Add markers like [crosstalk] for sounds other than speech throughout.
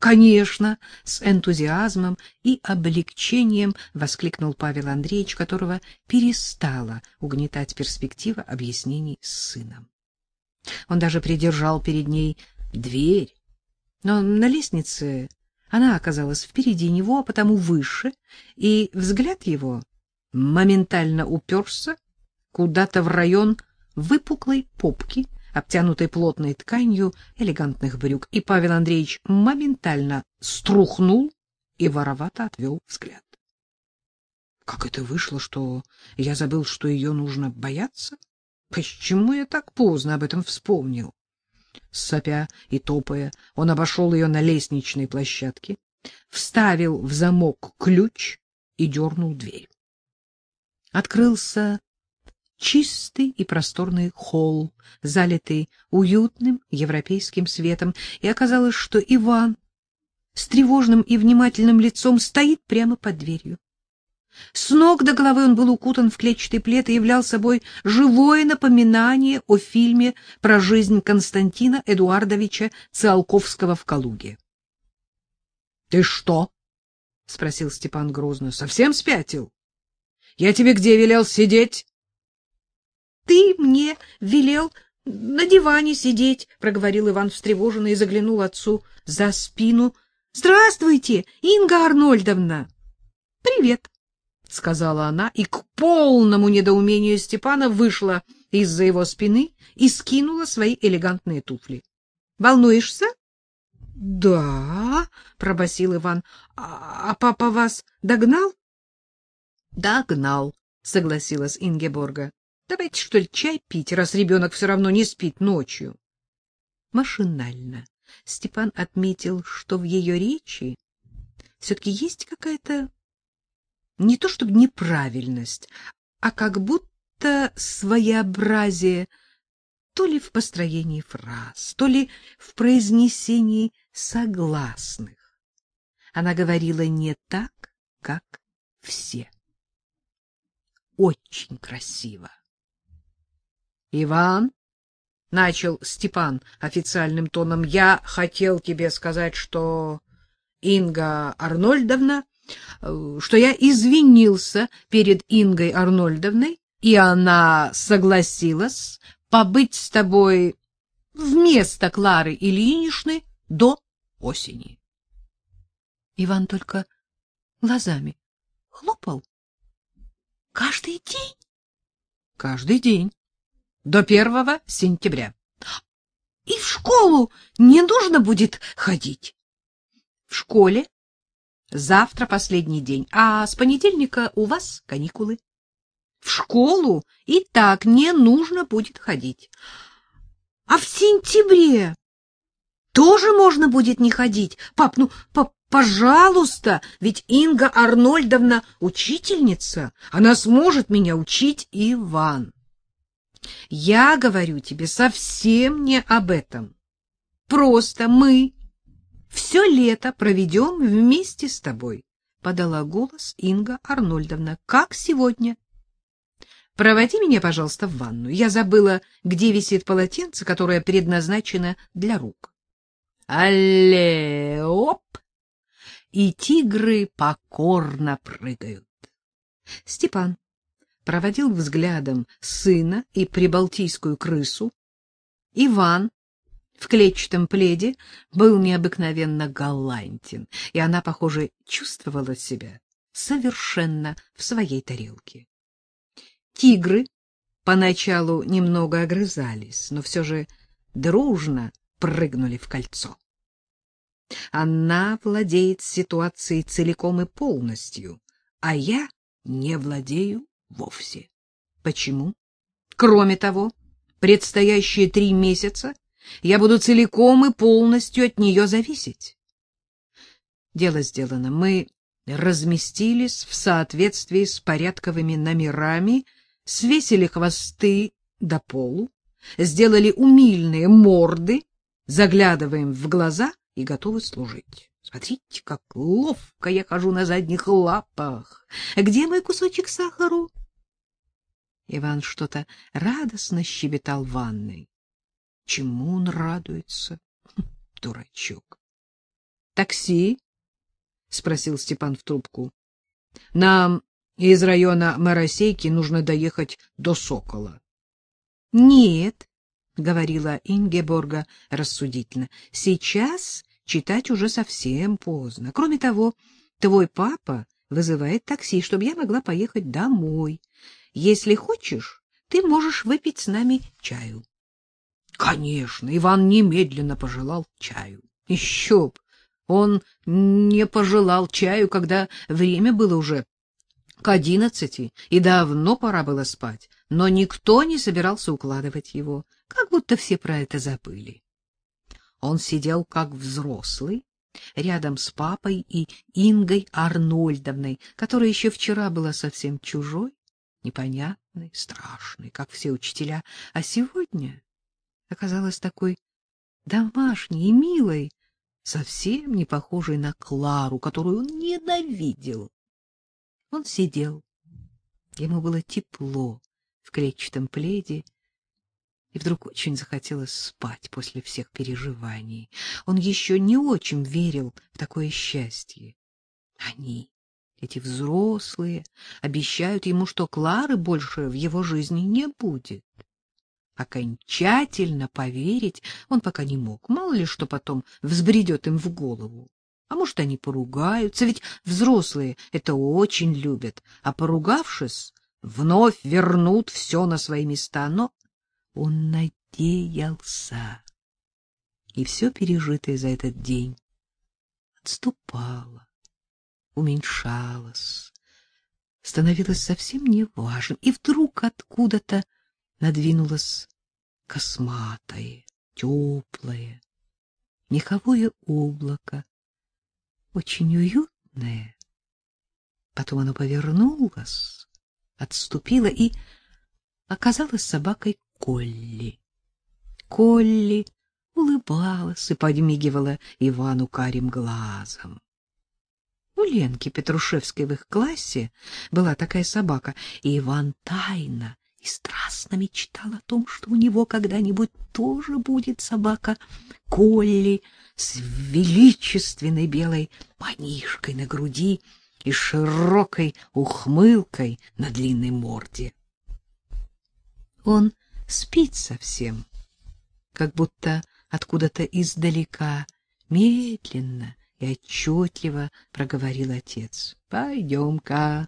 Конечно, с энтузиазмом и облегчением воскликнул Павел Андреевич, которого перестала угнетать перспектива объяснений с сыном. Он даже придержал перед ней дверь, но на лестнице она оказалась впереди него, а потому выше, и взгляд его моментально уперся куда-то в район выпуклой попки, обтянутой плотной тканью элегантных брюк, и Павел Андреевич моментально струхнул и воровато отвел взгляд. Как это вышло, что я забыл, что ее нужно бояться? Почему я так поздно об этом вспомнил? Сопя и топая, он обошел ее на лестничной площадке, вставил в замок ключ и дернул дверь. Открылся чистый и просторный холл, залитый уютным европейским светом, и оказалось, что Иван с тревожным и внимательным лицом стоит прямо под дверью. С ног до головы он был укутан в клетчатый плед и являл собой живое напоминание о фильме про жизнь Константина Эдуардовича Циолковского в Калуге. — Ты что? — спросил Степан грозно. — Совсем спятил? Я тебе где велел сидеть? Ты мне велел на диване сидеть, — проговорил Иван встревоженно и заглянул отцу за спину. — Здравствуйте, Инга Арнольдовна! — Привет, — сказала она, и к полному недоумению Степана вышла из-за его спины и скинула свои элегантные туфли. — Волнуешься? — Да, — пробасил Иван. А, — А папа вас догнал? — Догнал, — согласилась Ингеборга. Давайте, что ли, чай пить, раз ребенок все равно не спит ночью. Машинально Степан отметил, что в ее речи все-таки есть какая-то не то чтобы неправильность, а как будто своеобразие то ли в построении фраз, то ли в произнесении согласных. Она говорила не так, как все. Очень красиво. Иван, — начал Степан официальным тоном, — я хотел тебе сказать, что Инга Арнольдовна, э, что я извинился перед Ингой Арнольдовной, и она согласилась побыть с тобой вместо Клары Ильиничны до осени. Иван только глазами хлопал. — Каждый день? — Каждый день до первого сентября. И в школу не нужно будет ходить. В школе завтра последний день, а с понедельника у вас каникулы. В школу и так не нужно будет ходить. А в сентябре тоже можно будет не ходить. Пап, ну, пап, пожалуйста, ведь Инга Арнольдовна учительница, она сможет меня учить, Иван. Я говорю тебе совсем не об этом. Просто мы все лето проведем вместе с тобой, — подала голос Инга Арнольдовна, — как сегодня. Проводи меня, пожалуйста, в ванну. Я забыла, где висит полотенце, которое предназначено для рук. Алле, оп! И тигры покорно прыгают. Степан проводил взглядом сына и прибалтийскую крысу. Иван в клетчатом пледе был необыкновенно галантен, и она, похоже, чувствовала себя совершенно в своей тарелке. Тигры поначалу немного огрызались, но все же дружно прыгнули в кольцо. Она владеет ситуацией целиком и полностью, а я не владею вовсе. Почему? Кроме того, предстоящие три месяца я буду целиком и полностью от нее зависеть. Дело сделано. Мы разместились в соответствии с порядковыми номерами, свесили хвосты до полу, сделали умильные морды, заглядываем в глаза и готовы служить. Смотрите, как ловко я хожу на задних лапах. Где мой кусочек сахару? Иван что-то радостно щебетал в ванной. Чему он радуется? [laughs] Дурачок. Такси? — спросил Степан в трубку. — Нам из района Моросейки нужно доехать до Сокола. — Нет, — говорила Ингеборга рассудительно, — сейчас читать уже совсем поздно. Кроме того, твой папа вызывает такси, чтобы я могла поехать домой. Если хочешь, ты можешь выпить с нами чаю. Конечно, Иван немедленно пожелал чаю. Еще б! Он не пожелал чаю, когда время было уже к одиннадцати, и давно пора было спать, но никто не собирался укладывать его, как будто все про это забыли. Он сидел как взрослый, рядом с папой и Ингой Арнольдовной, которая еще вчера была совсем чужой, непонятной, страшной, как все учителя, а сегодня оказалась такой домашней и милой, совсем не похожей на Клару, которую он ненавидел. Он сидел. Ему было тепло в клетчатом пледе, и вдруг очень захотелось спать после всех переживаний. Он еще не очень верил в такое счастье. Они, эти взрослые, обещают ему, что Клары больше в его жизни не будет. Окончательно поверить он пока не мог. Мало ли что потом взбредет им в голову. А может, они поругаются, ведь взрослые это очень любят, а поругавшись, вновь вернут все на свои места. Но он надеялся, и все пережитое за этот день отступало, уменьшалось, становилось совсем неважным, и вдруг откуда-то надвинулось косматое, теплое, меховое облако, очень уютное. Потом оно повернулось, отступило и оказалось собакой Колли. Колли улыбалась и подмигивала Ивану карим глазом. У Ленки Петрушевской в их классе была такая собака, и Иван тайно и страстно мечтал о том, что у него когда-нибудь тоже будет собака Колли с величественной белой манишкой на груди и широкой ухмылкой на длинной морде. Он спит совсем, как будто откуда-то издалека, медленно и отчетливо проговорил отец. — Пойдем-ка.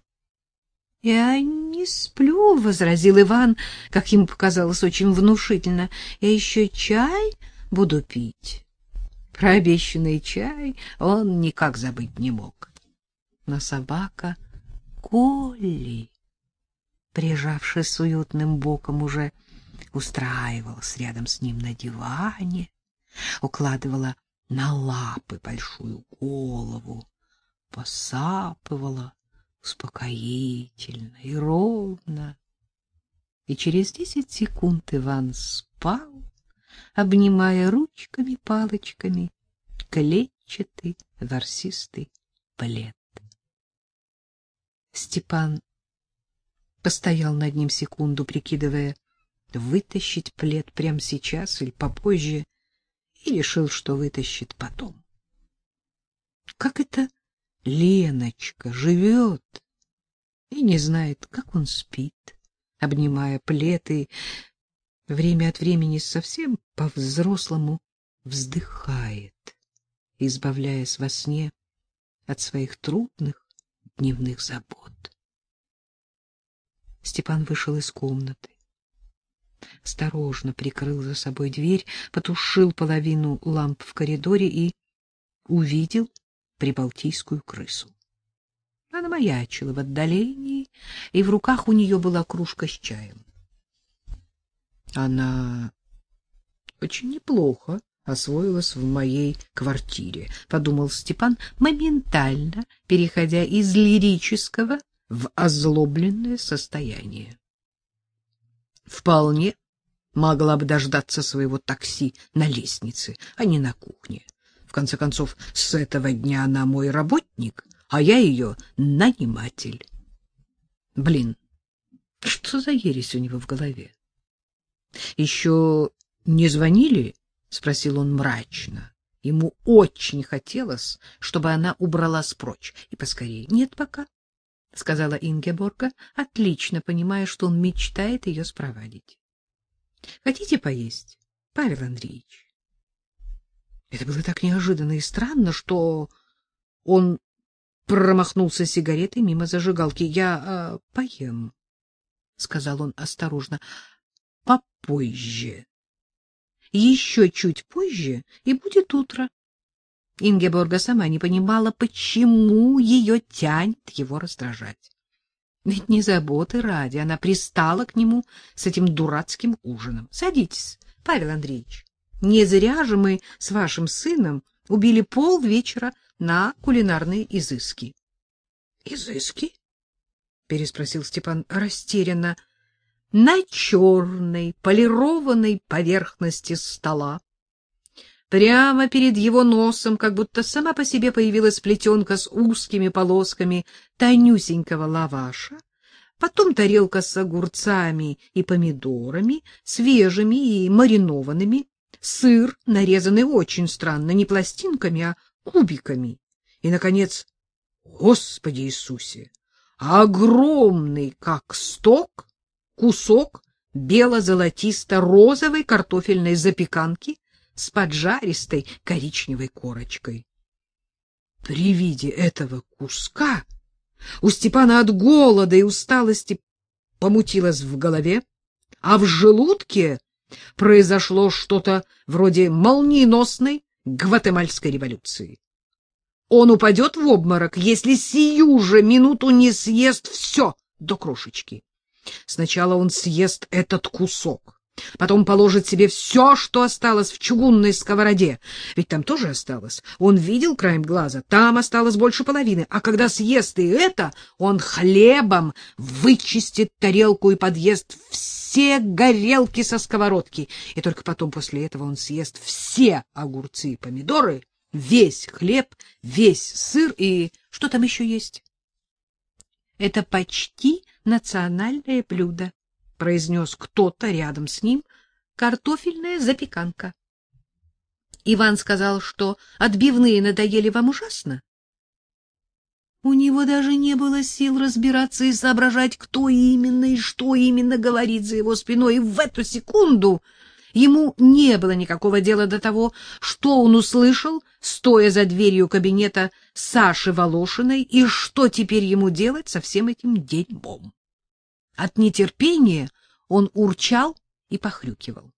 — Я не сплю, — возразил Иван, как ему показалось очень внушительно. — Я еще чай буду пить. Про обещанный чай он никак забыть не мог. Но собака Колли, прижавшись уютным боком, уже устраивалась рядом с ним на диване, укладывала на лапы большую голову, посапывала успокоительно и ровно. И через десять секунд Иван спал, обнимая ручками-палочками клетчатый ворсистый плед. Степан постоял над ним секунду, прикидывая, вытащить плед прямо сейчас или попозже, и решил, что вытащит потом. Как это Леночка живет и не знает, как он спит, обнимая плед и время от времени совсем по-взрослому вздыхает, избавляясь во сне от своих трудных дневных забот. Степан вышел из комнаты осторожно прикрыл за собой дверь, потушил половину ламп в коридоре и увидел прибалтийскую крысу. Она маячила в отдалении, и в руках у нее была кружка с чаем. Она очень неплохо освоилась в моей квартире, подумал Степан, моментально переходя из лирического в озлобленное состояние. Вполне могла бы дождаться своего такси на лестнице, а не на кухне. В конце концов, с этого дня она мой работник, а я ее наниматель. Блин, что за ересь у него в голове? Еще не звонили? спросил он мрачно. Ему очень хотелось, чтобы она убралась прочь. И поскорее. — Нет пока, — сказала Ингеборга, отлично понимая, что он мечтает ее спровадить. — Хотите поесть, Павел Андреевич? Это было так неожиданно и странно, что он промахнулся сигаретой мимо зажигалки. — Я э, поем, — сказал он осторожно, — попозже. Еще чуть позже, и будет утро. Ингеборга сама не понимала, почему ее тянет его раздражать. Ведь не заботы ради она пристала к нему с этим дурацким ужином. Садитесь, Павел Андреевич. Не зря же мы с вашим сыном убили полвечера на кулинарные изыски. — Изыски? — переспросил Степан растерянно. — На черной полированной поверхности стола Прямо перед его носом, как будто сама по себе появилась плетенка с узкими полосками тонюсенького лаваша, потом тарелка с огурцами и помидорами, свежими и маринованными, сыр, нарезанный очень странно, не пластинками, а кубиками, и, наконец, Господи Иисусе, огромный, как сток, кусок бело-золотисто-розовой картофельной запеканки с поджаристой коричневой корочкой. При виде этого куска у Степана от голода и усталости помутилось в голове, а в желудке произошло что-то вроде молниеносной гватемальской революции. Он упадет в обморок, если сию же минуту не съест все до крошечки. Сначала он съест этот кусок, Потом положит себе все, что осталось в чугунной сковороде. Ведь там тоже осталось. Он видел краем глаза. Там осталось больше половины. А когда съест и это, он хлебом вычистит тарелку и подъест все горелки со сковородки. И только потом после этого он съест все огурцы и помидоры, весь хлеб, весь сыр и что там еще есть? Это почти национальное блюдо произнес кто-то рядом с ним, картофельная запеканка. Иван сказал, что отбивные надоели вам ужасно. У него даже не было сил разбираться и соображать, кто именно и что именно говорит за его спиной, и в эту секунду ему не было никакого дела до того, что он услышал, стоя за дверью кабинета Саши Волошиной, и что теперь ему делать со всем этим дерьмом. От нетерпения он урчал и похрюкивал.